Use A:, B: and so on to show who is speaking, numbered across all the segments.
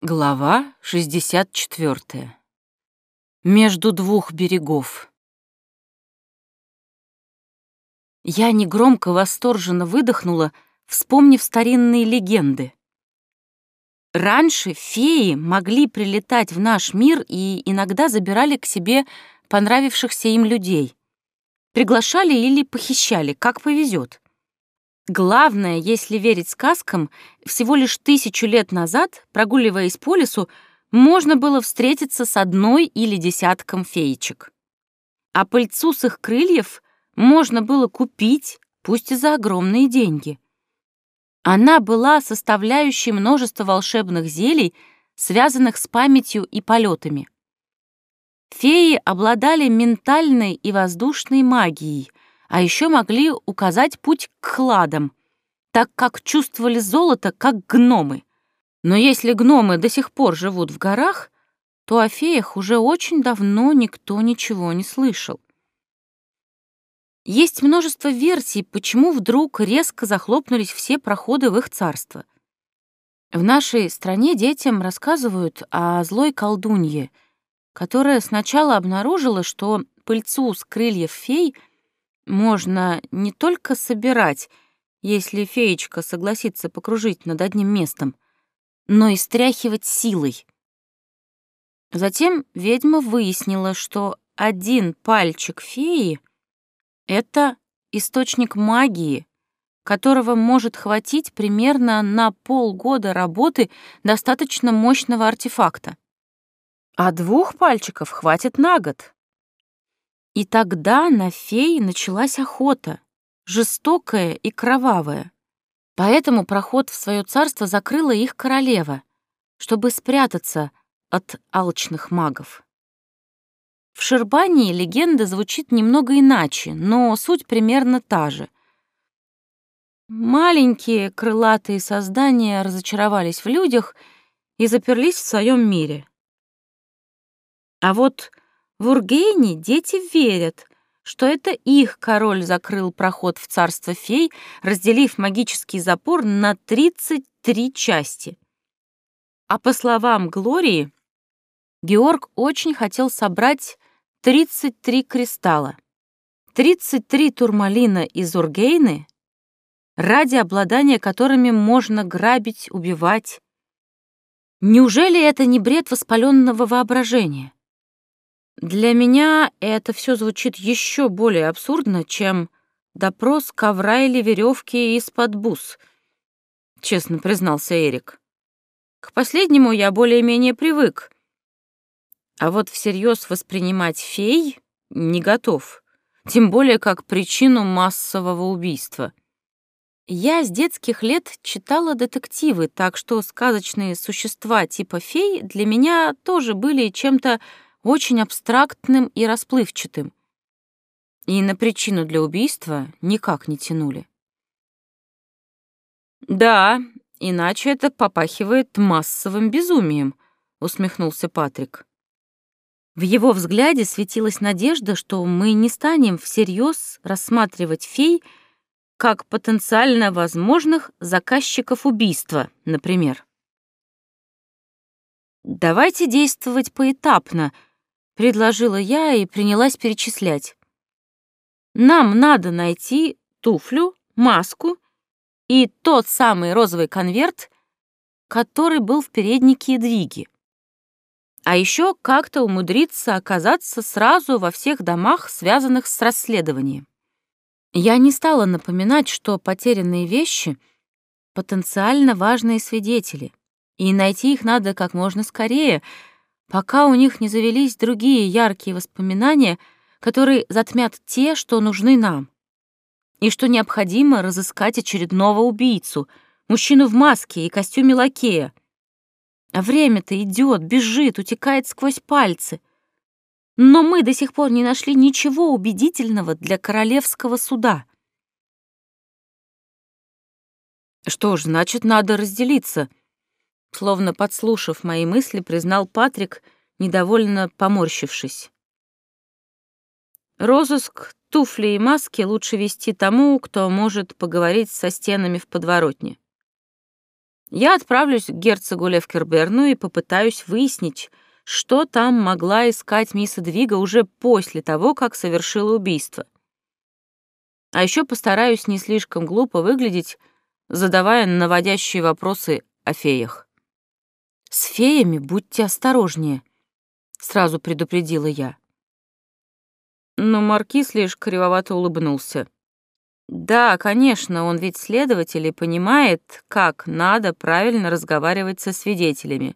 A: Глава 64. Между двух берегов. Я негромко восторженно выдохнула, вспомнив старинные легенды. Раньше феи могли прилетать в наш мир и иногда забирали к себе понравившихся им людей. Приглашали или похищали, как повезет. Главное, если верить сказкам, всего лишь тысячу лет назад, прогуливаясь по лесу, можно было встретиться с одной или десятком феечек. А пыльцу с их крыльев можно было купить, пусть и за огромные деньги. Она была составляющей множества волшебных зелий, связанных с памятью и полетами. Феи обладали ментальной и воздушной магией, а еще могли указать путь к кладам, так как чувствовали золото, как гномы. Но если гномы до сих пор живут в горах, то о феях уже очень давно никто ничего не слышал. Есть множество версий, почему вдруг резко захлопнулись все проходы в их царство. В нашей стране детям рассказывают о злой колдунье, которая сначала обнаружила, что пыльцу с крыльев фей — можно не только собирать, если феечка согласится покружить над одним местом, но и стряхивать силой. Затем ведьма выяснила, что один пальчик феи — это источник магии, которого может хватить примерно на полгода работы достаточно мощного артефакта. А двух пальчиков хватит на год. И тогда на феи началась охота, жестокая и кровавая. Поэтому проход в свое царство закрыла их королева, чтобы спрятаться от алчных магов. В Шербании легенда звучит немного иначе, но суть примерно та же. Маленькие крылатые создания разочаровались в людях и заперлись в своем мире. А вот в Ургейне дети верят, что это их король закрыл проход в царство фей, разделив магический запор на 33 части. А по словам Глории, Георг очень хотел собрать 33 кристалла, 33 турмалина из Ургейны, ради обладания которыми можно грабить, убивать. Неужели это не бред воспаленного воображения? Для меня это все звучит еще более абсурдно, чем допрос ковра или веревки из-под бус, честно признался Эрик. К последнему я более-менее привык. А вот всерьез воспринимать фей не готов, тем более как причину массового убийства. Я с детских лет читала детективы, так что сказочные существа типа фей для меня тоже были чем-то очень абстрактным и расплывчатым, и на причину для убийства никак не тянули. «Да, иначе это попахивает массовым безумием», — усмехнулся Патрик. В его взгляде светилась надежда, что мы не станем всерьез рассматривать фей как потенциально возможных заказчиков убийства, например. «Давайте действовать поэтапно», предложила я и принялась перечислять. Нам надо найти туфлю, маску и тот самый розовый конверт, который был в переднике Эдвиги. А еще как-то умудриться оказаться сразу во всех домах, связанных с расследованием. Я не стала напоминать, что потерянные вещи — потенциально важные свидетели, и найти их надо как можно скорее — пока у них не завелись другие яркие воспоминания, которые затмят те, что нужны нам. И что необходимо разыскать очередного убийцу, мужчину в маске и костюме лакея. А время-то идет, бежит, утекает сквозь пальцы. Но мы до сих пор не нашли ничего убедительного для королевского суда. Что ж, значит, надо разделиться, Словно подслушав мои мысли, признал Патрик, недовольно поморщившись. Розыск туфли и маски лучше вести тому, кто может поговорить со стенами в подворотне. Я отправлюсь к герцогу Левкерберну и попытаюсь выяснить, что там могла искать мисс Эдвига уже после того, как совершила убийство. А еще постараюсь не слишком глупо выглядеть, задавая наводящие вопросы о феях. «С феями будьте осторожнее», — сразу предупредила я. Но маркиз лишь кривовато улыбнулся. Да, конечно, он ведь следователь и понимает, как надо правильно разговаривать со свидетелями.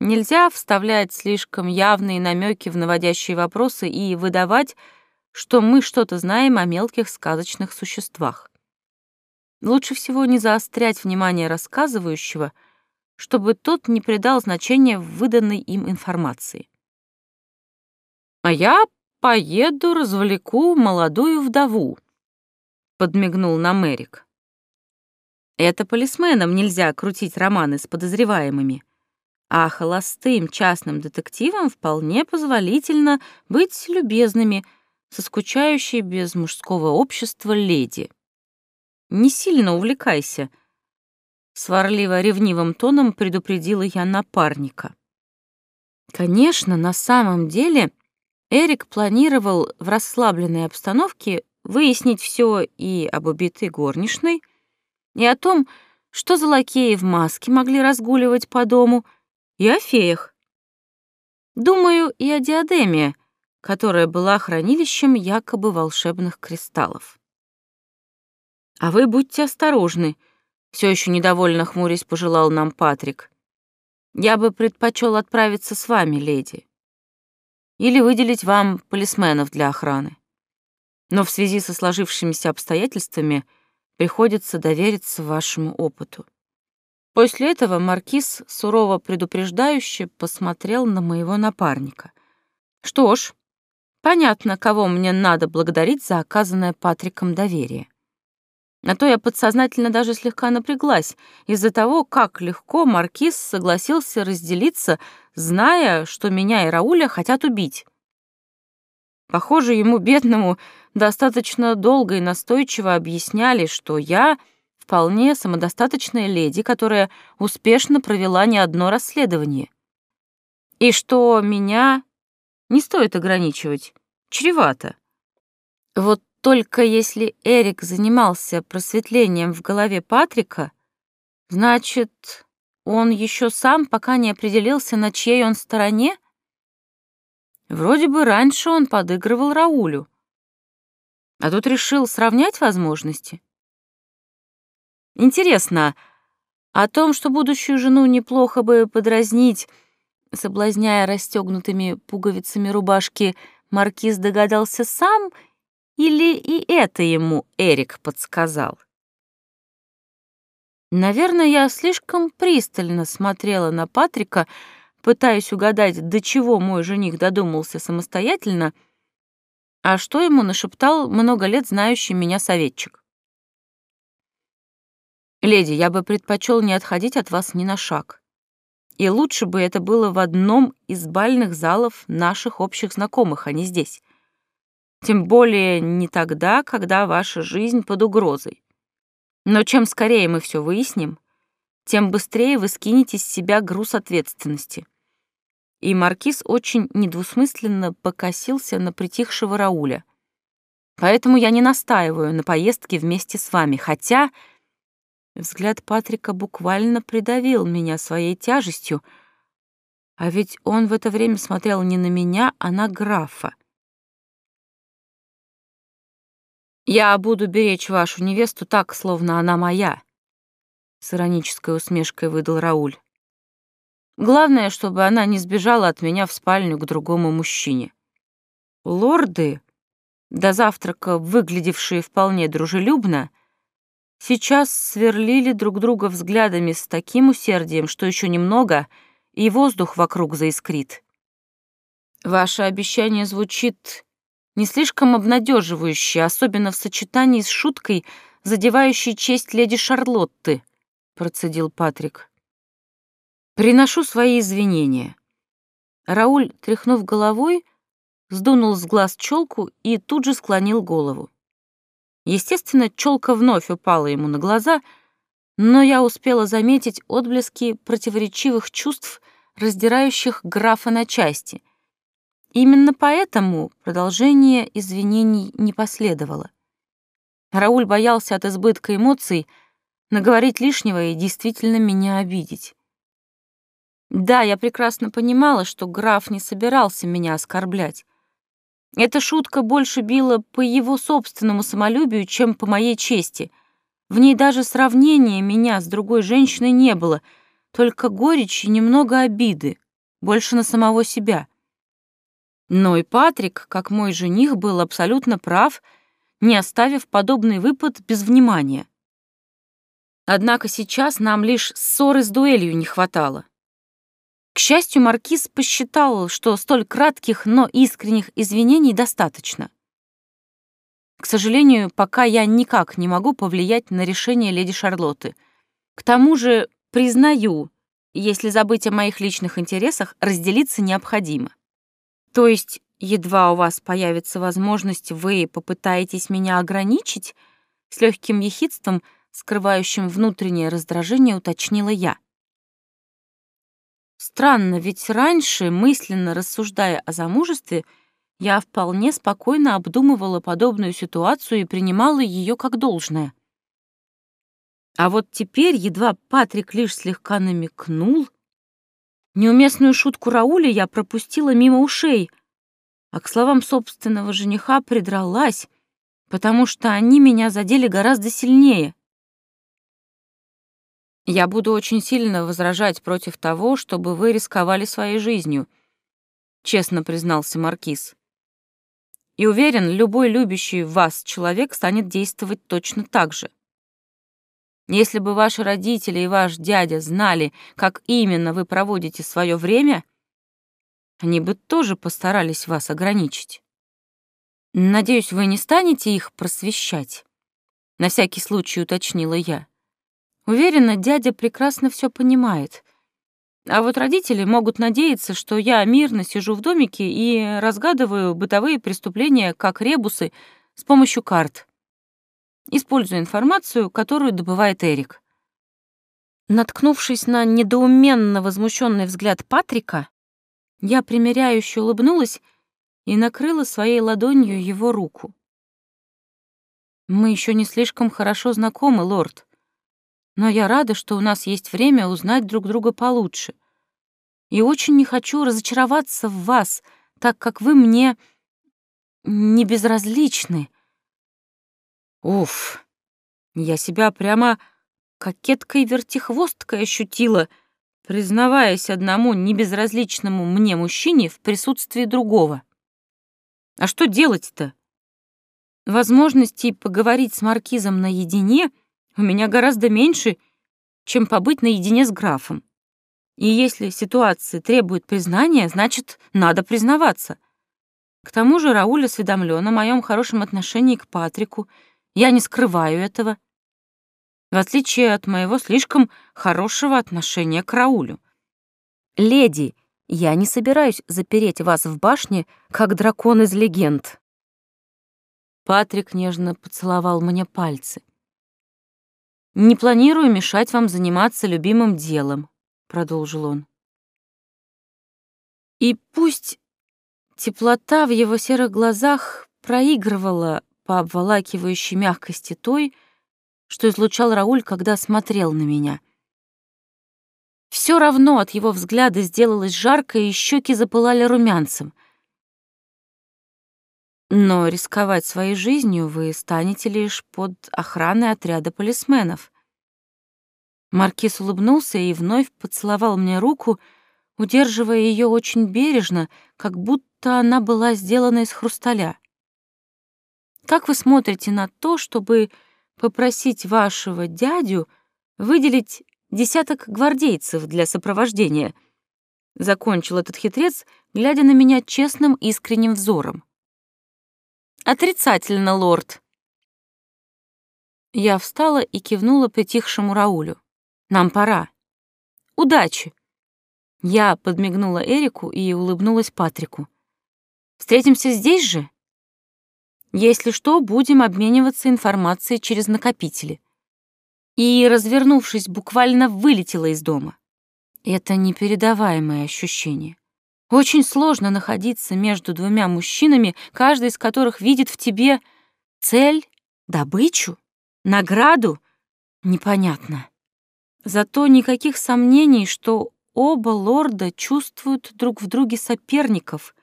A: Нельзя вставлять слишком явные намеки в наводящие вопросы и выдавать, что мы что-то знаем о мелких сказочных существах. Лучше всего не заострять внимание рассказывающего, чтобы тот не придал значения выданной им информации. «А я поеду развлеку молодую вдову», — подмигнул нам Эрик. «Это полисменам нельзя крутить романы с подозреваемыми», а холостым частным детективам вполне позволительно быть любезными со скучающей без мужского общества леди. Не сильно увлекайся, сварливо-ревнивым тоном предупредила я напарника. Конечно, на самом деле Эрик планировал в расслабленной обстановке выяснить все и об убитой горничной, и о том, что за лакеи в маске могли разгуливать по дому — и о феях. Думаю, и о диадеме, которая была хранилищем якобы волшебных кристаллов. А вы будьте осторожны, все еще недовольно хмурясь пожелал нам Патрик. Я бы предпочел отправиться с вами, леди. Или выделить вам полисменов для охраны. Но в связи со сложившимися обстоятельствами приходится довериться вашему опыту. После этого маркиз сурово предупреждающе посмотрел на моего напарника. Что ж, понятно, кого мне надо благодарить за оказанное Патриком доверие. А то я подсознательно даже слегка напряглась из-за того, как легко маркиз согласился разделиться, зная, что меня и Рауля хотят убить. Похоже, ему, бедному, достаточно долго и настойчиво объясняли, что я вполне самодостаточная леди, которая успешно провела не одно расследование. И что меня не стоит ограничивать, чревато. Вот только если Эрик занимался просветлением в голове Патрика, значит, он еще сам пока не определился, на чьей он стороне? Вроде бы раньше он подыгрывал Раулю. А тут решил сравнять возможности. Интересно, о том, что будущую жену неплохо бы подразнить, соблазняя расстегнутыми пуговицами рубашки, маркиз догадался сам или и это ему Эрик подсказал? Наверное, я слишком пристально смотрела на Патрика, пытаясь угадать, до чего мой жених додумался самостоятельно, а что ему нашептал много лет знающий меня советчик. «Леди, я бы предпочел не отходить от вас ни на шаг. И лучше бы это было в одном из бальных залов наших общих знакомых, а не здесь. Тем более не тогда, когда ваша жизнь под угрозой. Но чем скорее мы все выясним, тем быстрее вы скинете с себя груз ответственности». И маркиз очень недвусмысленно покосился на притихшего Рауля. «Поэтому я не настаиваю на поездке вместе с вами, хотя...» Взгляд Патрика буквально придавил меня своей тяжестью, а ведь он в это время смотрел не на меня, а на графа. «Я буду беречь вашу невесту так, словно она моя», — с иронической усмешкой выдал Рауль. «Главное, чтобы она не сбежала от меня в спальню к другому мужчине. Лорды, до завтрака выглядевшие вполне дружелюбно, — сейчас сверлили друг друга взглядами с таким усердием, что еще немного, и воздух вокруг заискрит. Ваше обещание звучит не слишком обнадеживающе, особенно в сочетании с шуткой, задевающей честь леди Шарлотты, процедил Патрик. Приношу свои извинения. Рауль, тряхнув головой, сдунул с глаз челку и тут же склонил голову. Естественно, челка вновь упала ему на глаза, но я успела заметить отблески противоречивых чувств, раздирающих графа на части. Именно поэтому продолжение извинений не последовало. Рауль боялся от избытка эмоций наговорить лишнего и действительно меня обидеть. Да, я прекрасно понимала, что граф не собирался меня оскорблять. Эта шутка больше била по его собственному самолюбию, чем по моей чести. В ней даже сравнения меня с другой женщиной не было, только горечь и немного обиды, больше на самого себя. Но и Патрик, как мой жених, был абсолютно прав, не оставив подобный выпад без внимания. Однако сейчас нам лишь ссоры с дуэлью не хватало. К счастью, Маркиз посчитал, что столь кратких, но искренних извинений достаточно. К сожалению, пока я никак не могу повлиять на решение леди Шарлотты. К тому же, признаю, если забыть о моих личных интересах, разделиться необходимо. То есть, едва у вас появится возможность, вы попытаетесь меня ограничить, с легким ехидством, скрывающим внутреннее раздражение, уточнила я. Странно, ведь раньше, мысленно рассуждая о замужестве, я вполне спокойно обдумывала подобную ситуацию и принимала ее как должное. А вот теперь, едва Патрик лишь слегка намекнул, неуместную шутку Рауля я пропустила мимо ушей, а к словам собственного жениха придралась, потому что они меня задели гораздо сильнее. Я буду очень сильно возражать против того, чтобы вы рисковали своей жизнью, честно признался маркиз. И уверен, любой любящий вас человек станет действовать точно так же. Если бы ваши родители и ваш дядя знали, как именно вы проводите свое время, они бы тоже постарались вас ограничить. Надеюсь, вы не станете их просвещать? На всякий случай уточнила я. Уверена, дядя прекрасно все понимает. А вот родители могут надеяться, что я мирно сижу в домике и разгадываю бытовые преступления, как ребусы, с помощью карт. Используя информацию, которую добывает Эрик. Наткнувшись на недоуменно возмущенный взгляд Патрика, я примиряюще улыбнулась и накрыла своей ладонью его руку. «Мы еще не слишком хорошо знакомы, лорд но я рада, что у нас есть время узнать друг друга получше. И очень не хочу разочароваться в вас, так как вы мне не безразличны. Уф, я себя прямо кокеткой-вертихвосткой ощутила, признаваясь одному небезразличному мне мужчине в присутствии другого. А что делать-то? Возможностей поговорить с маркизом наедине у меня гораздо меньше, чем побыть наедине с графом. И если ситуация требует признания, значит, надо признаваться. К тому же Рауль осведомлен о моем хорошем отношении к Патрику. Я не скрываю этого. В отличие от моего слишком хорошего отношения к Раулю. «Леди, я не собираюсь запереть вас в башне, как дракон из легенд». Патрик нежно поцеловал мне пальцы. «Не планирую мешать вам заниматься любимым делом», — продолжил он. И пусть теплота в его серых глазах проигрывала по обволакивающей мягкости той, что излучал Рауль, когда смотрел на меня. Все равно от его взгляда сделалось жарко, и щеки запылали румянцем. Но рисковать своей жизнью вы станете лишь под охраной отряда полисменов. Маркиз улыбнулся и вновь поцеловал мне руку, удерживая ее очень бережно, как будто она была сделана из хрусталя. Как вы смотрите на то, чтобы попросить вашего дядю выделить десяток гвардейцев для сопровождения? Закончил этот хитрец, глядя на меня честным искренним взором. Отрицательно, лорд. Я встала и кивнула притихшему Раулю. Нам пора. Удачи. Я подмигнула Эрику и улыбнулась Патрику. Встретимся здесь же? Если что, будем обмениваться информацией через накопители. и, развернувшись, буквально вылетела из дома. Это непередаваемое ощущение. Очень сложно находиться между двумя мужчинами, каждый из которых видит в тебе цель, добычу, награду. Непонятно. Зато никаких сомнений, что оба лорда чувствуют друг в друге соперников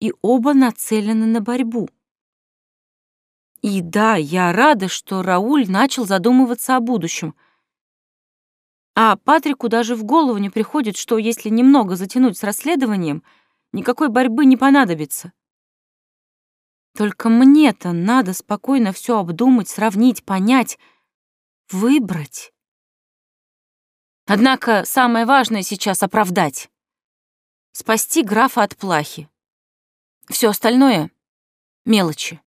A: и оба нацелены на борьбу. И да, я рада, что Рауль начал задумываться о будущем. А Патрику даже в голову не приходит, что если немного затянуть с расследованием, никакой борьбы не понадобится. Только мне-то надо спокойно все обдумать, сравнить, понять, выбрать. Однако самое важное сейчас — оправдать. Спасти графа от плахи. Все остальное — мелочи.